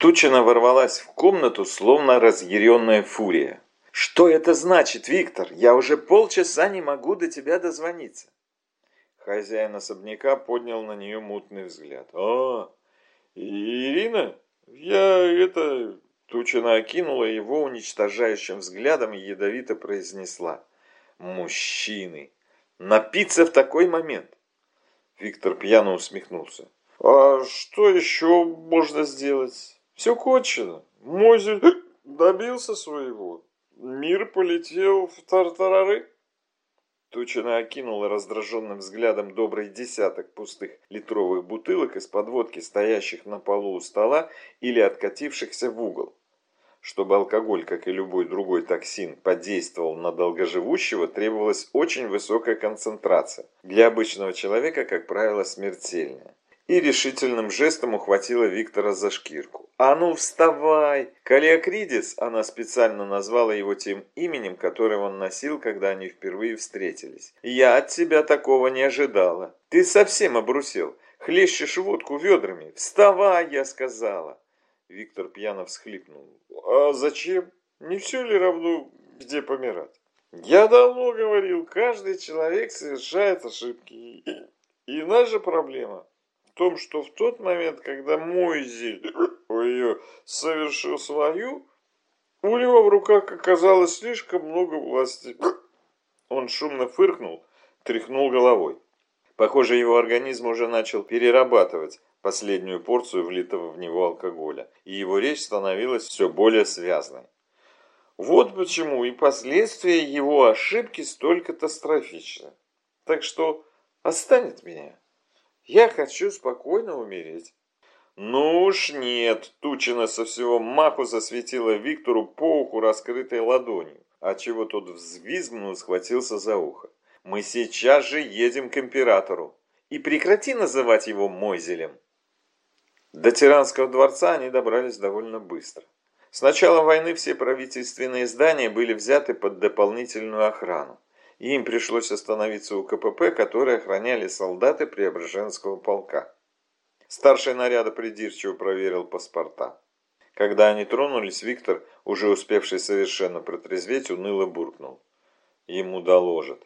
Тучина ворвалась в комнату, словно разъяренная фурия. «Что это значит, Виктор? Я уже полчаса не могу до тебя дозвониться». Хозяин особняка поднял на нее мутный взгляд. «А, Ирина, я это...» Тучина окинула его уничтожающим взглядом и ядовито произнесла. «Мужчины! Напиться в такой момент!» Виктор пьяно усмехнулся. «А что еще можно сделать? Все кончено. Мозель добился своего. Мир полетел в тартарары». Тучина окинула раздраженным взглядом добрый десяток пустых литровых бутылок из подводки, стоящих на полу у стола или откатившихся в угол. Чтобы алкоголь, как и любой другой токсин, подействовал на долгоживущего, требовалась очень высокая концентрация. Для обычного человека, как правило, смертельная. И решительным жестом ухватила Виктора за шкирку. «А ну вставай!» Калиакридис, она специально назвала его тем именем, которое он носил, когда они впервые встретились. «Я от тебя такого не ожидала. Ты совсем обрусел. Хлещешь водку ведрами. Вставай, я сказала!» Виктор пьяно всхлипнул. «А зачем? Не все ли равно, где помирать?» «Я давно говорил, каждый человек совершает ошибки. И наша проблема том, что в тот момент, когда Мойзель ее совершил свою, у него в руках оказалось слишком много власти. Он шумно фыркнул, тряхнул головой. Похоже, его организм уже начал перерабатывать последнюю порцию влитого в него алкоголя, и его речь становилась все более связной. Вот почему и последствия его ошибки столь катастрофичны. Так что останет меня. Я хочу спокойно умереть. Ну уж нет, Тучина со всего маху засветила Виктору по уху раскрытой ладонью, отчего тот взвизгнул и схватился за ухо. Мы сейчас же едем к императору. И прекрати называть его Мойзелем. До Тиранского дворца они добрались довольно быстро. С началом войны все правительственные здания были взяты под дополнительную охрану, и им пришлось остановиться у КПП, которые охраняли солдаты Преображенского полка. Старший наряда придирчиво проверил паспорта. Когда они тронулись, Виктор, уже успевший совершенно протрезветь, уныло буркнул. Ему доложат.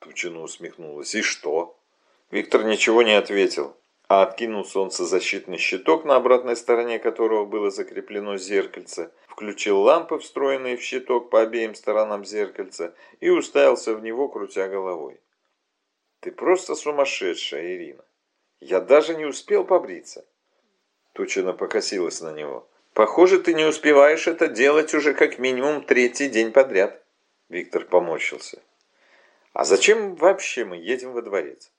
Тучина усмехнулась. И что? Виктор ничего не ответил а откинул солнцезащитный щиток, на обратной стороне которого было закреплено зеркальце, включил лампы, встроенные в щиток по обеим сторонам зеркальца, и уставился в него, крутя головой. «Ты просто сумасшедшая, Ирина! Я даже не успел побриться!» Тучина покосилась на него. «Похоже, ты не успеваешь это делать уже как минимум третий день подряд!» Виктор поморщился. «А зачем вообще мы едем во дворец?»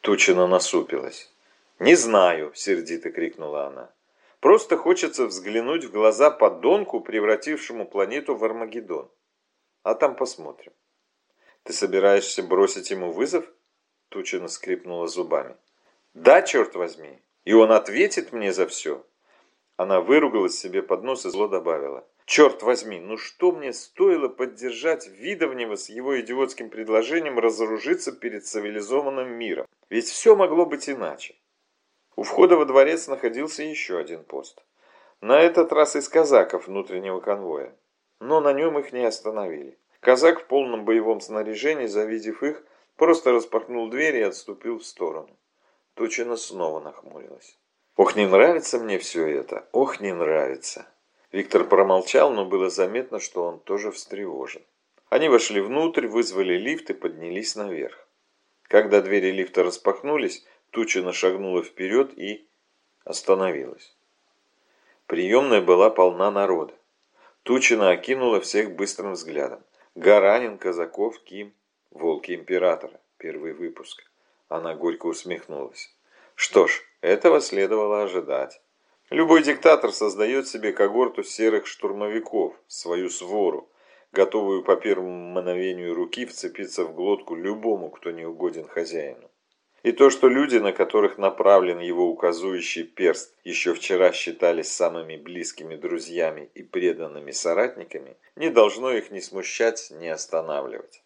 Тучина насупилась. «Не знаю», — сердито крикнула она. «Просто хочется взглянуть в глаза подонку, превратившему планету в Армагеддон. А там посмотрим». «Ты собираешься бросить ему вызов?» Тучина скрипнула зубами. «Да, черт возьми! И он ответит мне за все!» Она выругалась себе под нос и зло добавила. «Черт возьми, ну что мне стоило поддержать Видовнева с его идиотским предложением разоружиться перед цивилизованным миром? Ведь все могло быть иначе. У входа во дворец находился еще один пост. На этот раз из казаков внутреннего конвоя. Но на нем их не остановили. Казак в полном боевом снаряжении, завидев их, просто распахнул дверь и отступил в сторону. Тучина снова нахмурилась. «Ох, не нравится мне все это! Ох, не нравится!» Виктор промолчал, но было заметно, что он тоже встревожен. Они вошли внутрь, вызвали лифт и поднялись наверх. Когда двери лифта распахнулись, Тучина шагнула вперед и остановилась. Приемная была полна народа. Тучина окинула всех быстрым взглядом. Гаранин, Казаков, Ким, Волки Императора. Первый выпуск. Она горько усмехнулась. Что ж, этого следовало ожидать. Любой диктатор создает себе когорту серых штурмовиков, свою свору, готовую по первому мановению руки вцепиться в глотку любому, кто не угоден хозяину. И то, что люди, на которых направлен его указующий перст, еще вчера считались самыми близкими друзьями и преданными соратниками, не должно их ни смущать, ни останавливать.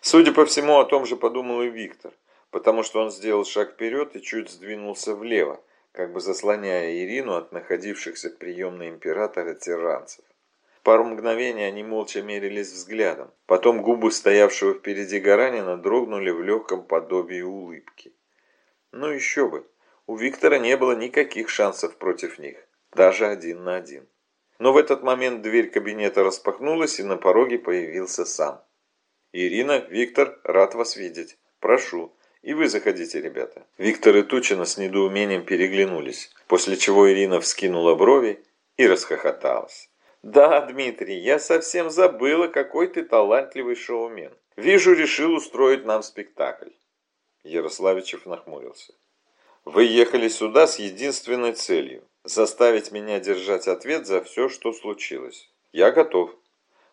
Судя по всему, о том же подумал и Виктор, потому что он сделал шаг вперед и чуть сдвинулся влево, как бы заслоняя Ирину от находившихся в приемной императора тиранцев. Пару мгновений они молча мерились взглядом. Потом губы стоявшего впереди Гаранина дрогнули в легком подобии улыбки. Ну еще бы, у Виктора не было никаких шансов против них, даже один на один. Но в этот момент дверь кабинета распахнулась, и на пороге появился сам. «Ирина, Виктор, рад вас видеть. Прошу. И вы заходите, ребята». Виктор и Тучина с недоумением переглянулись, после чего Ирина вскинула брови и расхохоталась. «Да, Дмитрий, я совсем забыла, какой ты талантливый шоумен. Вижу, решил устроить нам спектакль». Ярославичев нахмурился. «Вы ехали сюда с единственной целью – заставить меня держать ответ за все, что случилось. Я готов.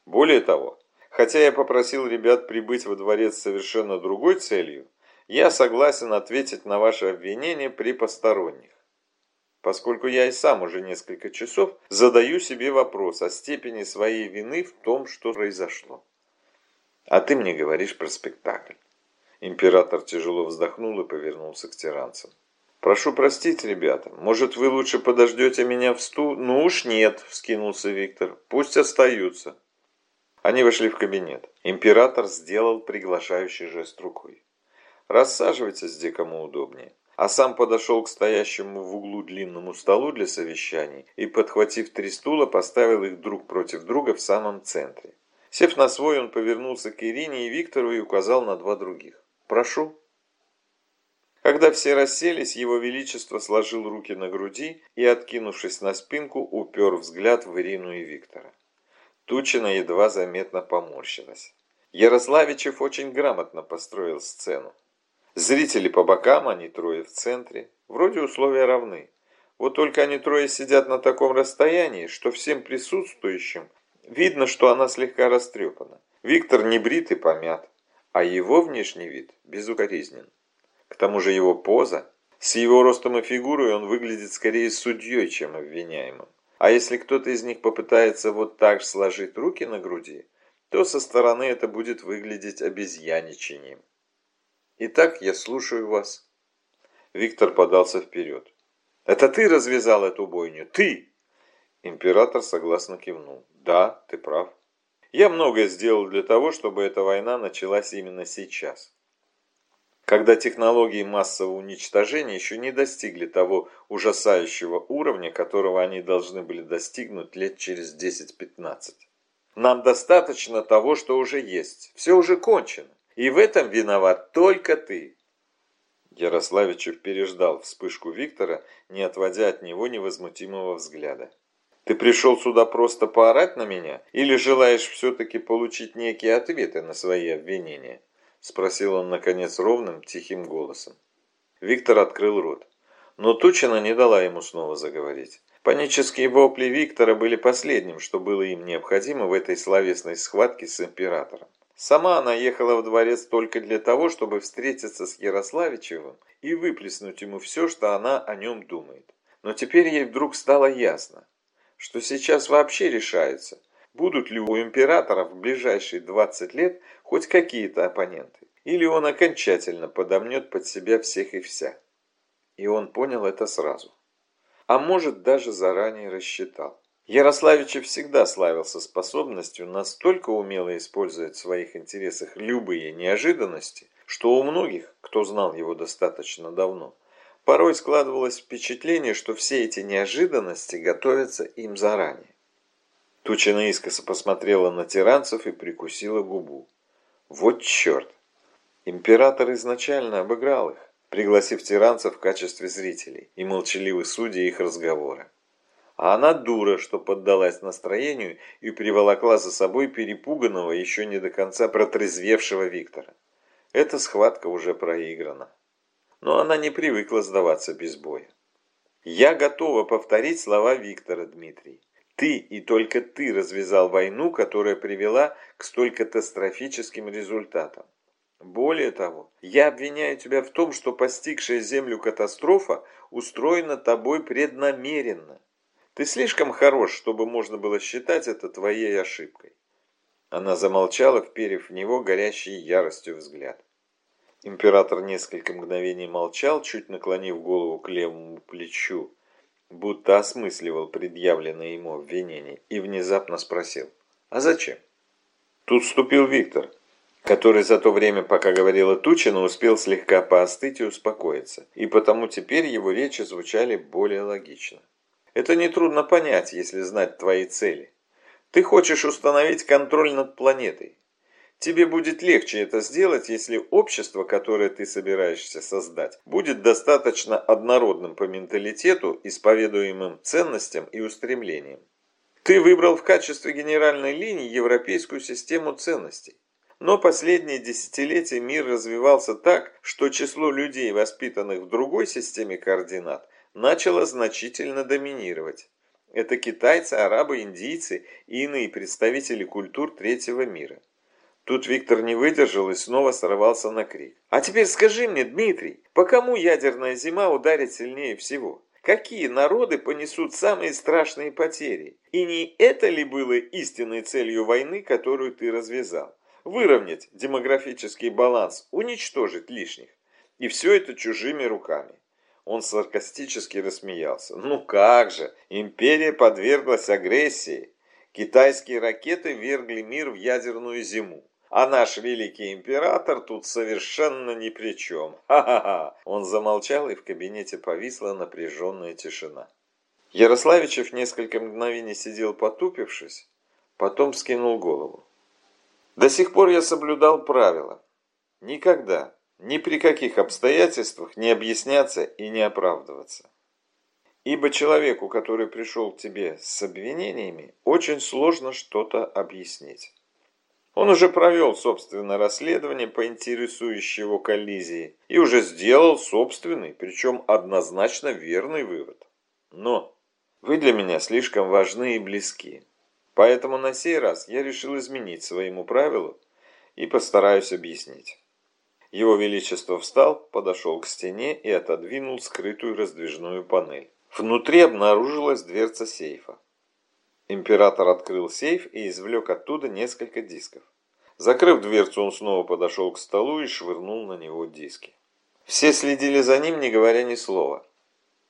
Более того, хотя я попросил ребят прибыть во дворец с совершенно другой целью, я согласен ответить на ваши обвинения при посторонних поскольку я и сам уже несколько часов задаю себе вопрос о степени своей вины в том, что произошло. А ты мне говоришь про спектакль. Император тяжело вздохнул и повернулся к тиранцам. «Прошу простить, ребята, может, вы лучше подождете меня в сту...» «Ну уж нет», — вскинулся Виктор, — «пусть остаются». Они вошли в кабинет. Император сделал приглашающий жест рукой. «Рассаживайтесь, где кому удобнее» а сам подошел к стоящему в углу длинному столу для совещаний и, подхватив три стула, поставил их друг против друга в самом центре. Сев на свой, он повернулся к Ирине и Виктору и указал на два других. «Прошу». Когда все расселись, его величество сложил руки на груди и, откинувшись на спинку, упер взгляд в Ирину и Виктора. Тучина едва заметно поморщилась. Ярославичев очень грамотно построил сцену. Зрители по бокам, они трое в центре. Вроде условия равны. Вот только они трое сидят на таком расстоянии, что всем присутствующим видно, что она слегка растрепана. Виктор не брит и помят, а его внешний вид безукоризнен. К тому же его поза, с его ростом и фигурой он выглядит скорее судьей, чем обвиняемым. А если кто-то из них попытается вот так сложить руки на груди, то со стороны это будет выглядеть обезьяничанием. Итак, я слушаю вас. Виктор подался вперед. Это ты развязал эту бойню? Ты! Император согласно кивнул. Да, ты прав. Я многое сделал для того, чтобы эта война началась именно сейчас. Когда технологии массового уничтожения еще не достигли того ужасающего уровня, которого они должны были достигнуть лет через 10-15. Нам достаточно того, что уже есть. Все уже кончено. И в этом виноват только ты. Ярославичев переждал вспышку Виктора, не отводя от него невозмутимого взгляда. «Ты пришел сюда просто поорать на меня? Или желаешь все-таки получить некие ответы на свои обвинения?» Спросил он, наконец, ровным, тихим голосом. Виктор открыл рот. Но Тучина не дала ему снова заговорить. Панические вопли Виктора были последним, что было им необходимо в этой словесной схватке с императором. Сама она ехала в дворец только для того, чтобы встретиться с Ярославичевым и выплеснуть ему все, что она о нем думает. Но теперь ей вдруг стало ясно, что сейчас вообще решается, будут ли у императора в ближайшие 20 лет хоть какие-то оппоненты, или он окончательно подомнет под себя всех и вся. И он понял это сразу. А может, даже заранее рассчитал. Ярославичев всегда славился способностью настолько умело использовать в своих интересах любые неожиданности, что у многих, кто знал его достаточно давно, порой складывалось впечатление, что все эти неожиданности готовятся им заранее. Тучина искоса посмотрела на тиранцев и прикусила губу. Вот черт! Император изначально обыграл их, пригласив тиранцев в качестве зрителей и молчаливых судей их разговора. А она дура, что поддалась настроению и приволокла за собой перепуганного, еще не до конца протрезвевшего Виктора. Эта схватка уже проиграна. Но она не привыкла сдаваться без боя. «Я готова повторить слова Виктора, Дмитрий. Ты и только ты развязал войну, которая привела к столь катастрофическим результатам. Более того, я обвиняю тебя в том, что постигшая Землю катастрофа устроена тобой преднамеренно. Ты слишком хорош, чтобы можно было считать это твоей ошибкой. Она замолчала, вперев в него горящий яростью взгляд. Император несколько мгновений молчал, чуть наклонив голову к левому плечу, будто осмысливал предъявленное ему обвинение, и внезапно спросил, «А зачем?» Тут вступил Виктор, который за то время, пока говорила Тучина, успел слегка поостыть и успокоиться, и потому теперь его речи звучали более логично. Это нетрудно понять, если знать твои цели. Ты хочешь установить контроль над планетой. Тебе будет легче это сделать, если общество, которое ты собираешься создать, будет достаточно однородным по менталитету, исповедуемым ценностям и устремлениям. Ты выбрал в качестве генеральной линии европейскую систему ценностей. Но последние десятилетия мир развивался так, что число людей, воспитанных в другой системе координат, начало значительно доминировать. Это китайцы, арабы, индийцы и иные представители культур третьего мира. Тут Виктор не выдержал и снова сорвался на крик. «А теперь скажи мне, Дмитрий, по кому ядерная зима ударит сильнее всего? Какие народы понесут самые страшные потери? И не это ли было истинной целью войны, которую ты развязал? выровнять демографический баланс, уничтожить лишних. И все это чужими руками. Он саркастически рассмеялся. Ну как же, империя подверглась агрессии. Китайские ракеты вергли мир в ядерную зиму. А наш великий император тут совершенно ни при чем. Ха-ха-ха. Он замолчал, и в кабинете повисла напряженная тишина. Ярославичев несколько мгновений сидел потупившись, потом скинул голову. До сих пор я соблюдал правила. Никогда, ни при каких обстоятельствах не объясняться и не оправдываться. Ибо человеку, который пришел к тебе с обвинениями, очень сложно что-то объяснить. Он уже провел собственное расследование по интересующей его коллизии и уже сделал собственный, причем однозначно верный вывод. Но вы для меня слишком важны и близки. Поэтому на сей раз я решил изменить своему правилу и постараюсь объяснить. Его Величество встал, подошел к стене и отодвинул скрытую раздвижную панель. Внутри обнаружилась дверца сейфа. Император открыл сейф и извлек оттуда несколько дисков. Закрыв дверцу, он снова подошел к столу и швырнул на него диски. Все следили за ним, не говоря ни слова.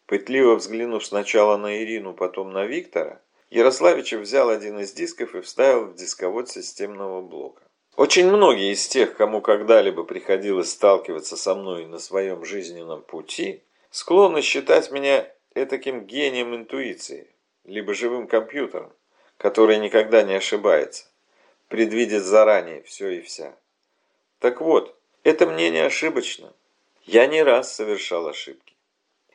Пытливо взглянув сначала на Ирину, потом на Виктора, Ярославичев взял один из дисков и вставил в дисковод системного блока. Очень многие из тех, кому когда-либо приходилось сталкиваться со мной на своем жизненном пути, склонны считать меня этаким гением интуиции, либо живым компьютером, который никогда не ошибается, предвидит заранее все и вся. Так вот, это мнение ошибочно. Я не раз совершал ошибки.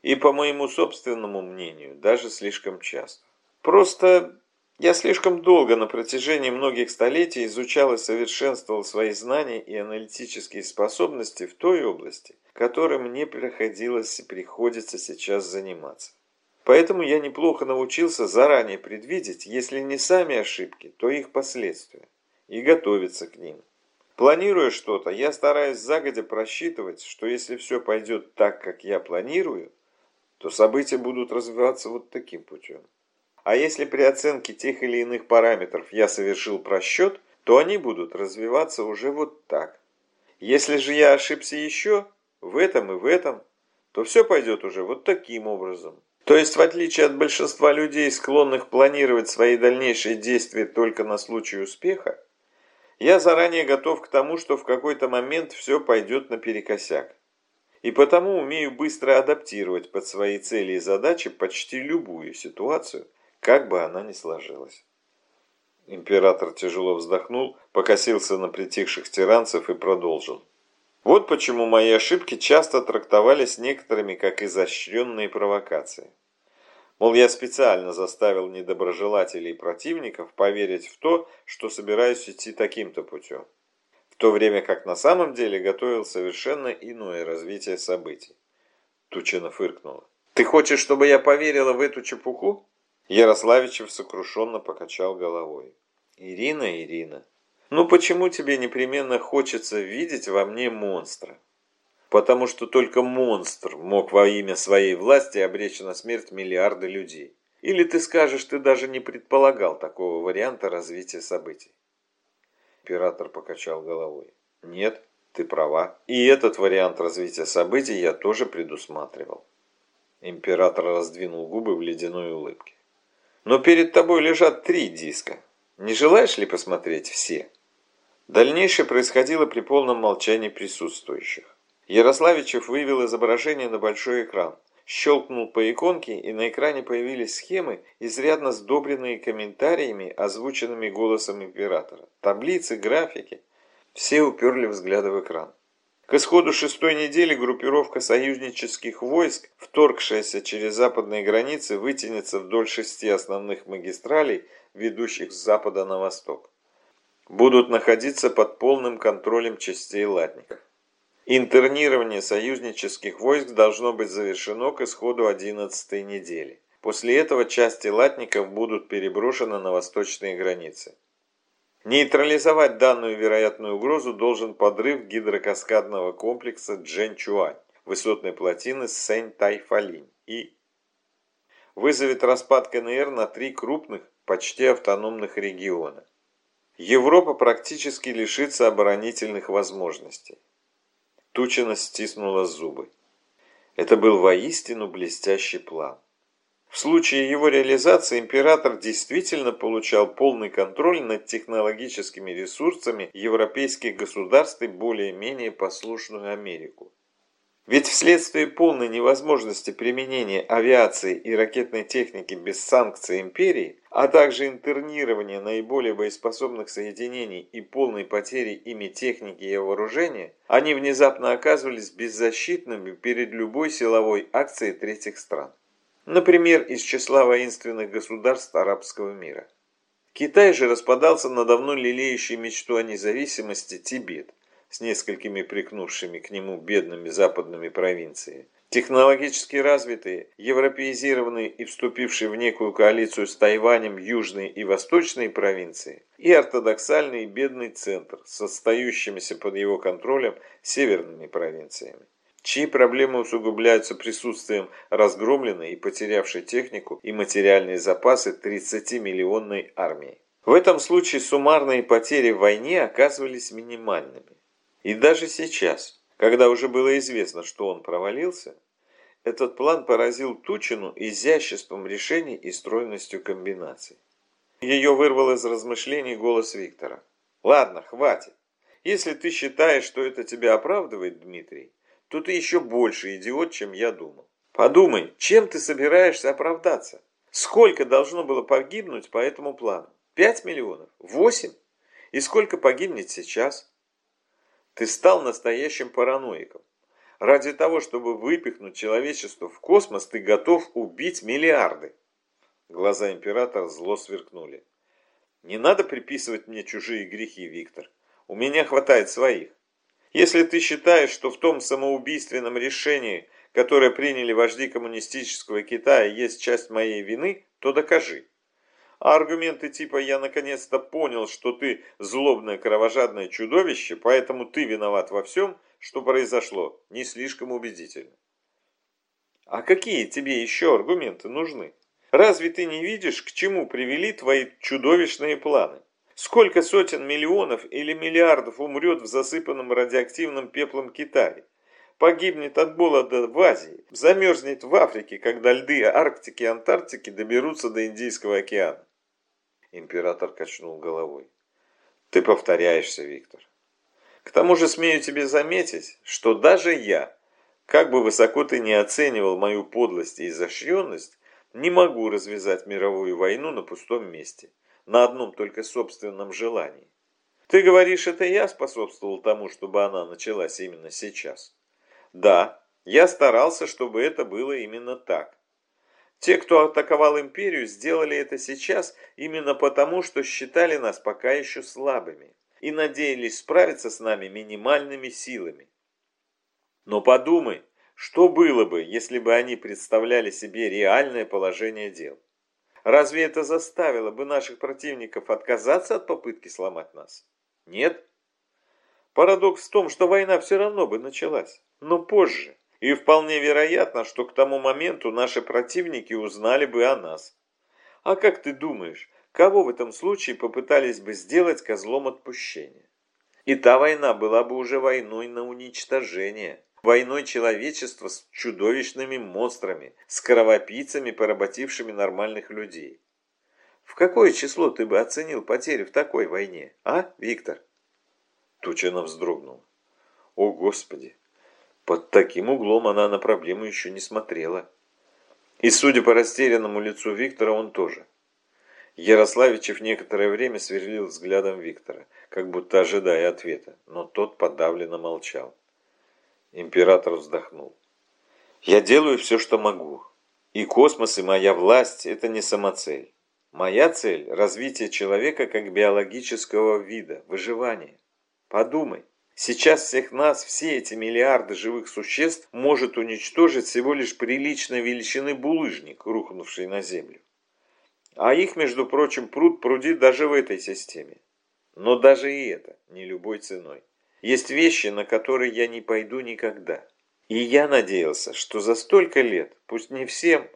И по моему собственному мнению, даже слишком часто. Просто я слишком долго на протяжении многих столетий изучал и совершенствовал свои знания и аналитические способности в той области, которой мне приходилось и приходится сейчас заниматься. Поэтому я неплохо научился заранее предвидеть, если не сами ошибки, то их последствия, и готовиться к ним. Планируя что-то, я стараюсь загодя просчитывать, что если все пойдет так, как я планирую, то события будут развиваться вот таким путем. А если при оценке тех или иных параметров я совершил просчет, то они будут развиваться уже вот так. Если же я ошибся еще в этом и в этом, то все пойдет уже вот таким образом. То есть, в отличие от большинства людей, склонных планировать свои дальнейшие действия только на случай успеха, я заранее готов к тому, что в какой-то момент все пойдет наперекосяк. И потому умею быстро адаптировать под свои цели и задачи почти любую ситуацию – как бы она ни сложилась. Император тяжело вздохнул, покосился на притихших тиранцев и продолжил. Вот почему мои ошибки часто трактовались некоторыми как изощренные провокации. Мол, я специально заставил недоброжелателей и противников поверить в то, что собираюсь идти таким-то путем, в то время как на самом деле готовил совершенно иное развитие событий. Тучина фыркнула. «Ты хочешь, чтобы я поверила в эту чепуху?» Ярославичев сокрушенно покачал головой. «Ирина, Ирина, ну почему тебе непременно хочется видеть во мне монстра? Потому что только монстр мог во имя своей власти обречь на смерть миллиарды людей. Или ты скажешь, ты даже не предполагал такого варианта развития событий?» Император покачал головой. «Нет, Ты права. И этот вариант развития событий я тоже предусматривал. Император раздвинул губы в ледяной улыбке. Но перед тобой лежат три диска. Не желаешь ли посмотреть все? Дальнейшее происходило при полном молчании присутствующих. Ярославичев вывел изображение на большой экран, щелкнул по иконке, и на экране появились схемы, изрядно сдобренные комментариями, озвученными голосом императора. Таблицы, графики. Все уперли взгляды в экран. К исходу шестой недели группировка союзнических войск, вторгшаяся через западные границы, вытянется вдоль шести основных магистралей, ведущих с запада на восток. Будут находиться под полным контролем частей латников. Интернирование союзнических войск должно быть завершено к исходу 11 недели. После этого части латников будут переброшены на восточные границы. Нейтрализовать данную вероятную угрозу должен подрыв гидрокаскадного комплекса Джэнчуань, высотной плотины Сэнь-Тайфалинь и вызовет распад КНР на три крупных, почти автономных региона. Европа практически лишится оборонительных возможностей. Тучина стиснула зубы. Это был воистину блестящий план. В случае его реализации император действительно получал полный контроль над технологическими ресурсами европейских государств и более-менее послушную Америку. Ведь вследствие полной невозможности применения авиации и ракетной техники без санкций империи, а также интернирования наиболее боеспособных соединений и полной потери ими техники и вооружения, они внезапно оказывались беззащитными перед любой силовой акцией третьих стран. Например, из числа воинственных государств арабского мира. Китай же распадался на давно лелеющий мечту о независимости Тибет – с несколькими прикнувшими к нему бедными западными провинциями. Технологически развитые, европеизированные и вступившие в некую коалицию с Тайванем южные и восточные провинции и ортодоксальный бедный центр с остающимися под его контролем северными провинциями чьи проблемы усугубляются присутствием разгромленной и потерявшей технику и материальные запасы 30-миллионной армии. В этом случае суммарные потери в войне оказывались минимальными. И даже сейчас, когда уже было известно, что он провалился, этот план поразил Тучину изяществом решений и стройностью комбинаций. Ее вырвал из размышлений голос Виктора. «Ладно, хватит. Если ты считаешь, что это тебя оправдывает, Дмитрий, то ты еще больше идиот, чем я думал. Подумай, чем ты собираешься оправдаться? Сколько должно было погибнуть по этому плану? Пять миллионов? Восемь? И сколько погибнет сейчас? Ты стал настоящим параноиком. Ради того, чтобы выпихнуть человечество в космос, ты готов убить миллиарды. Глаза императора зло сверкнули. Не надо приписывать мне чужие грехи, Виктор. У меня хватает своих. Если ты считаешь, что в том самоубийственном решении, которое приняли вожди коммунистического Китая, есть часть моей вины, то докажи. А аргументы типа «я наконец-то понял, что ты злобное кровожадное чудовище, поэтому ты виноват во всем, что произошло» не слишком убедительны. А какие тебе еще аргументы нужны? Разве ты не видишь, к чему привели твои чудовищные планы? Сколько сотен миллионов или миллиардов умрет в засыпанном радиоактивным пеплом Китае? Погибнет от голода в Азии, замерзнет в Африке, когда льды Арктики и Антарктики доберутся до Индийского океана. Император качнул головой. Ты повторяешься, Виктор. К тому же смею тебе заметить, что даже я, как бы высоко ты не оценивал мою подлость и изощренность, не могу развязать мировую войну на пустом месте, на одном только собственном желании. Ты говоришь, это я способствовал тому, чтобы она началась именно сейчас. Да, я старался, чтобы это было именно так. Те, кто атаковал империю, сделали это сейчас именно потому, что считали нас пока еще слабыми и надеялись справиться с нами минимальными силами. Но подумай, что было бы, если бы они представляли себе реальное положение дел? Разве это заставило бы наших противников отказаться от попытки сломать нас? Нет? Парадокс в том, что война все равно бы началась, но позже. И вполне вероятно, что к тому моменту наши противники узнали бы о нас. А как ты думаешь, кого в этом случае попытались бы сделать козлом отпущения? И та война была бы уже войной на уничтожение. Войной человечества с чудовищными монстрами, с кровопийцами, поработившими нормальных людей. В какое число ты бы оценил потери в такой войне, а, Виктор? Тучина вздрогнул. О, Господи! Под таким углом она на проблему еще не смотрела. И, судя по растерянному лицу Виктора, он тоже. Ярославичев некоторое время сверлил взглядом Виктора, как будто ожидая ответа, но тот подавленно молчал. Император вздохнул. «Я делаю все, что могу. И космос, и моя власть – это не самоцель. Моя цель – развитие человека как биологического вида, выживание. Подумай, сейчас всех нас, все эти миллиарды живых существ, может уничтожить всего лишь приличной величины булыжник, рухнувший на Землю. А их, между прочим, пруд прудит даже в этой системе. Но даже и это не любой ценой. Есть вещи, на которые я не пойду никогда. И я надеялся, что за столько лет, пусть не всем,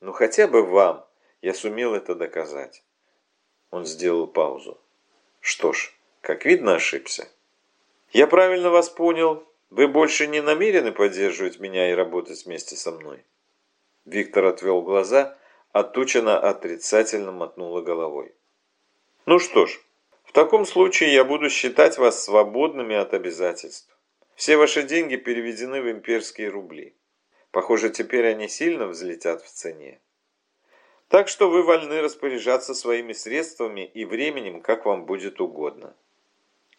но хотя бы вам, я сумел это доказать. Он сделал паузу. Что ж, как видно, ошибся. Я правильно вас понял. Вы больше не намерены поддерживать меня и работать вместе со мной? Виктор отвел глаза, а Тучина отрицательно мотнула головой. Ну что ж, таком случае я буду считать вас свободными от обязательств. Все ваши деньги переведены в имперские рубли. Похоже, теперь они сильно взлетят в цене. Так что вы вольны распоряжаться своими средствами и временем, как вам будет угодно.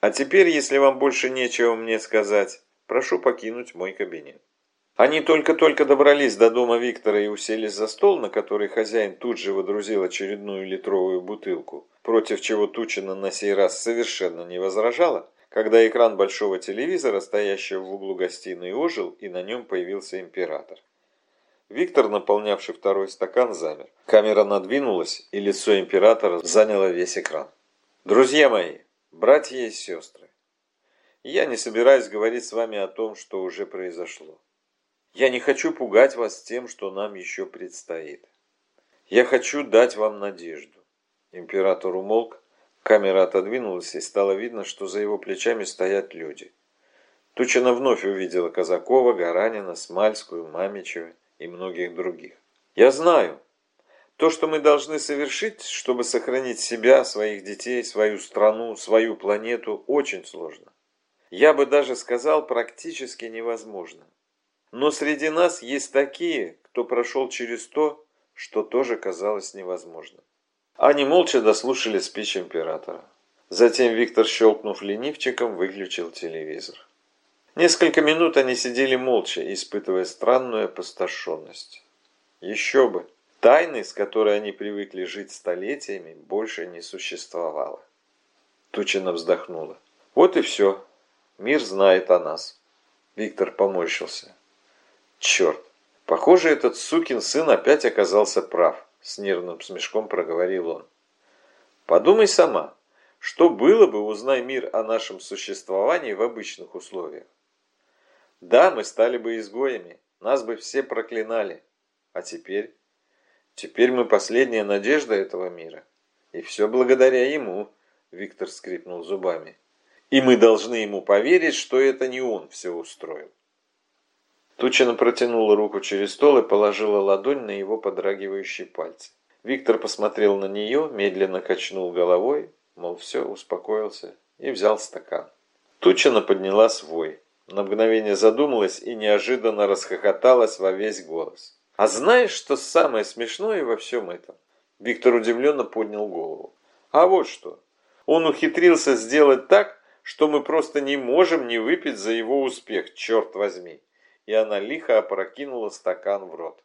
А теперь, если вам больше нечего мне сказать, прошу покинуть мой кабинет. Они только-только добрались до дома Виктора и уселись за стол, на который хозяин тут же водрузил очередную литровую бутылку против чего Тучина на сей раз совершенно не возражала, когда экран большого телевизора, стоящего в углу гостиной, ожил, и на нем появился император. Виктор, наполнявший второй стакан, замер. Камера надвинулась, и лицо императора заняло весь экран. «Друзья мои, братья и сестры, я не собираюсь говорить с вами о том, что уже произошло. Я не хочу пугать вас тем, что нам еще предстоит. Я хочу дать вам надежду. Император умолк, камера отодвинулась, и стало видно, что за его плечами стоят люди. Тучина вновь увидела Казакова, Гаранина, Смальскую, Мамичева и многих других. «Я знаю, то, что мы должны совершить, чтобы сохранить себя, своих детей, свою страну, свою планету, очень сложно. Я бы даже сказал, практически невозможно. Но среди нас есть такие, кто прошел через то, что тоже казалось невозможным. Они молча дослушали спич императора. Затем Виктор, щелкнув ленивчиком, выключил телевизор. Несколько минут они сидели молча, испытывая странную опустошенность. Еще бы! Тайны, с которой они привыкли жить столетиями, больше не существовало. Тучина вздохнула. Вот и все. Мир знает о нас. Виктор поморщился. Черт! Похоже, этот сукин сын опять оказался прав. С нервным смешком проговорил он. Подумай сама, что было бы, узнай мир о нашем существовании в обычных условиях. Да, мы стали бы изгоями, нас бы все проклинали. А теперь? Теперь мы последняя надежда этого мира. И все благодаря ему, Виктор скрипнул зубами. И мы должны ему поверить, что это не он все устроил. Тучина протянула руку через стол и положила ладонь на его подрагивающие пальцы. Виктор посмотрел на нее, медленно качнул головой, мол, все, успокоился, и взял стакан. Тучина подняла свой. На мгновение задумалась и неожиданно расхохоталась во весь голос. «А знаешь, что самое смешное во всем этом?» Виктор удивленно поднял голову. «А вот что. Он ухитрился сделать так, что мы просто не можем не выпить за его успех, черт возьми!» И она лихо опрокинула стакан в рот.